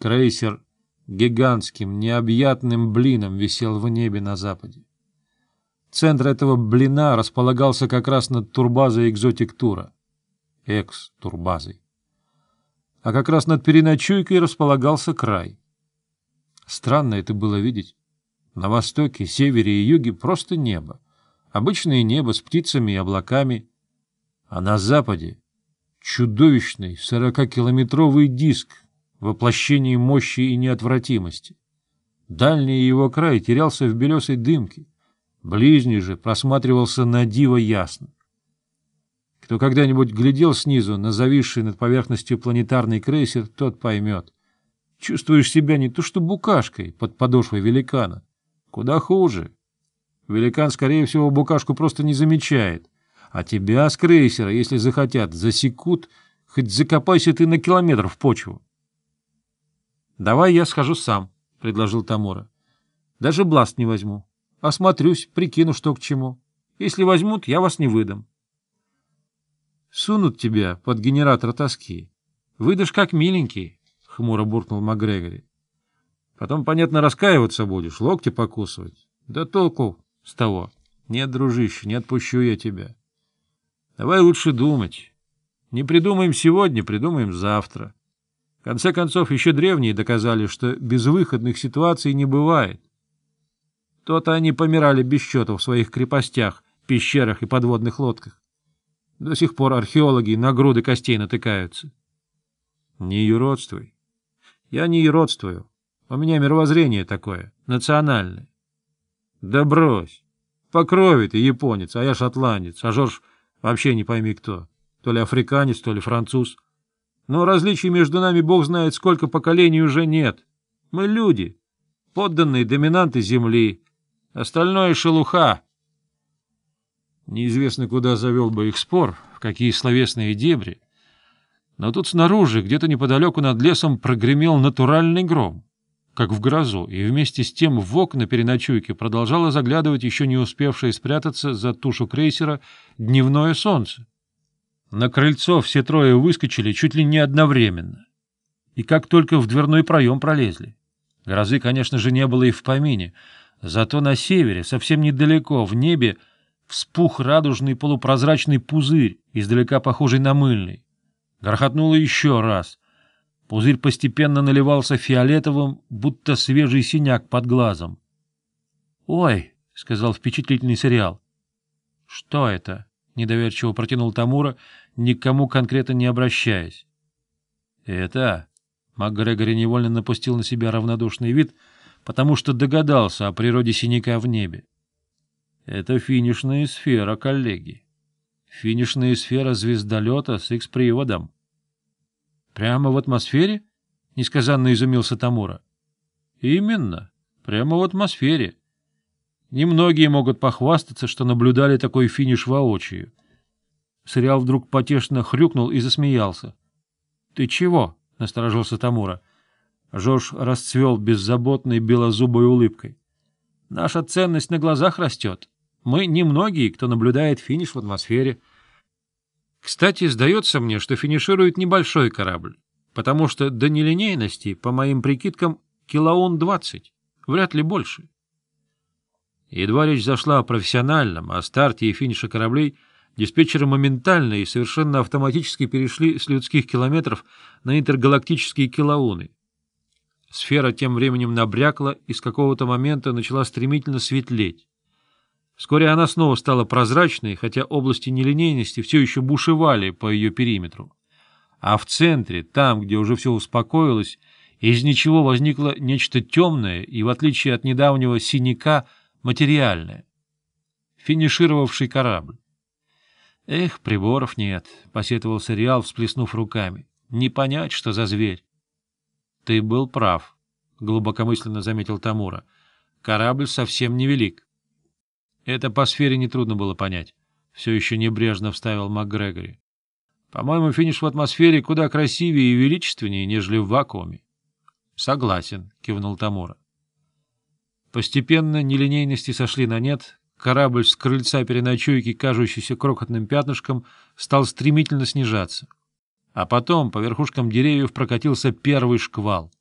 Крейсер гигантским, необъятным блином висел в небе на западе. Центр этого блина располагался как раз над турбазой экзотиктура, Экс-турбазой. А как раз над переночуйкой располагался край. Странно это было видеть. На востоке, севере и юге просто небо. Обычное небо с птицами и облаками. А на западе чудовищный сорокакилометровый диск, воплощении мощи и неотвратимости. Дальний его край терялся в белесой дымке, ближний же просматривался на диво ясно. Кто когда-нибудь глядел снизу на зависший над поверхностью планетарный крейсер, тот поймет. Чувствуешь себя не то что букашкой под подошвой великана. Куда хуже. Великан, скорее всего, букашку просто не замечает. А тебя с крейсера, если захотят, засекут, хоть закопайся ты на километр в почву. Давай я схожу сам, — предложил Тамора. — Даже бласт не возьму. Осмотрюсь, прикину, что к чему. Если возьмут, я вас не выдам. — Сунут тебя под генератор тоски. Выдашь как миленький, — хмуро буркнул МакГрегори. — Потом, понятно, раскаиваться будешь, локти покусывать. Да толку с того. Нет, дружище, не отпущу я тебя. Давай лучше думать. Не придумаем сегодня, придумаем завтра. — в конце концов, еще древние доказали, что безвыходных ситуаций не бывает. То-то они помирали без счета в своих крепостях, пещерах и подводных лодках. До сих пор археологи на груды костей натыкаются. Не юродствуй. Я не юродствую. У меня мировоззрение такое, национальное. Да брось. По крови ты японец, а я шотландец, а Жорж вообще не пойми кто. То ли африканец, то ли француз — но различий между нами бог знает сколько поколений уже нет. Мы люди, подданные доминанты Земли, остальное — шелуха. Неизвестно, куда завел бы их спор, в какие словесные дебри. Но тут снаружи, где-то неподалеку над лесом, прогремел натуральный гром, как в грозу, и вместе с тем в окна переночуйки продолжало заглядывать еще не успевшее спрятаться за тушу крейсера дневное солнце. На крыльцо все трое выскочили чуть ли не одновременно. И как только в дверной проем пролезли. Грозы, конечно же, не было и в помине. Зато на севере, совсем недалеко, в небе, вспух радужный полупрозрачный пузырь, издалека похожий на мыльный. Грохотнуло еще раз. Пузырь постепенно наливался фиолетовым, будто свежий синяк под глазом. «Ой!» — сказал впечатлительный сериал. «Что это?» недоверчиво протянул Тамура, никому конкретно не обращаясь. «Это...» — МакГрегори невольно напустил на себя равнодушный вид, потому что догадался о природе синяка в небе. «Это финишная сфера, коллеги. Финишная сфера звездолета с X-приводом». «Прямо в атмосфере?» — несказанно изумился Тамура. «Именно. Прямо в атмосфере. Немногие могут похвастаться, что наблюдали такой финиш воочию. Сериал вдруг потешно хрюкнул и засмеялся. — Ты чего? — насторожился Тамура. Жорж расцвел беззаботной белозубой улыбкой. — Наша ценность на глазах растет. Мы немногие, кто наблюдает финиш в атмосфере. Кстати, сдается мне, что финиширует небольшой корабль, потому что до нелинейности, по моим прикидкам, килоон двадцать, вряд ли больше едва речь зашла о профессиональном, о старте и финише кораблей, диспетчеры моментально и совершенно автоматически перешли с людских километров на интергалактические килоуны. Сфера тем временем набрякла и с какого-то момента начала стремительно светлеть. Вскоре она снова стала прозрачной, хотя области нелинейности все еще бушевали по ее периметру. А в центре, там, где уже все успокоилось, из ничего возникло нечто темное и, в отличие от недавнего синяка, — материальное, финишировавший корабль. «Эх, приборов нет», — посетовал сериал, всплеснув руками. «Не понять, что за зверь». «Ты был прав», — глубокомысленно заметил Тамура. «Корабль совсем невелик». «Это по сфере нетрудно было понять», — все еще небрежно вставил МакГрегори. «По-моему, финиш в атмосфере куда красивее и величественнее, нежели в вакууме». «Согласен», — кивнул Тамура. Постепенно нелинейности сошли на нет, корабль с крыльца переночуйки, кажущийся крохотным пятнышком, стал стремительно снижаться. А потом по верхушкам деревьев прокатился первый шквал —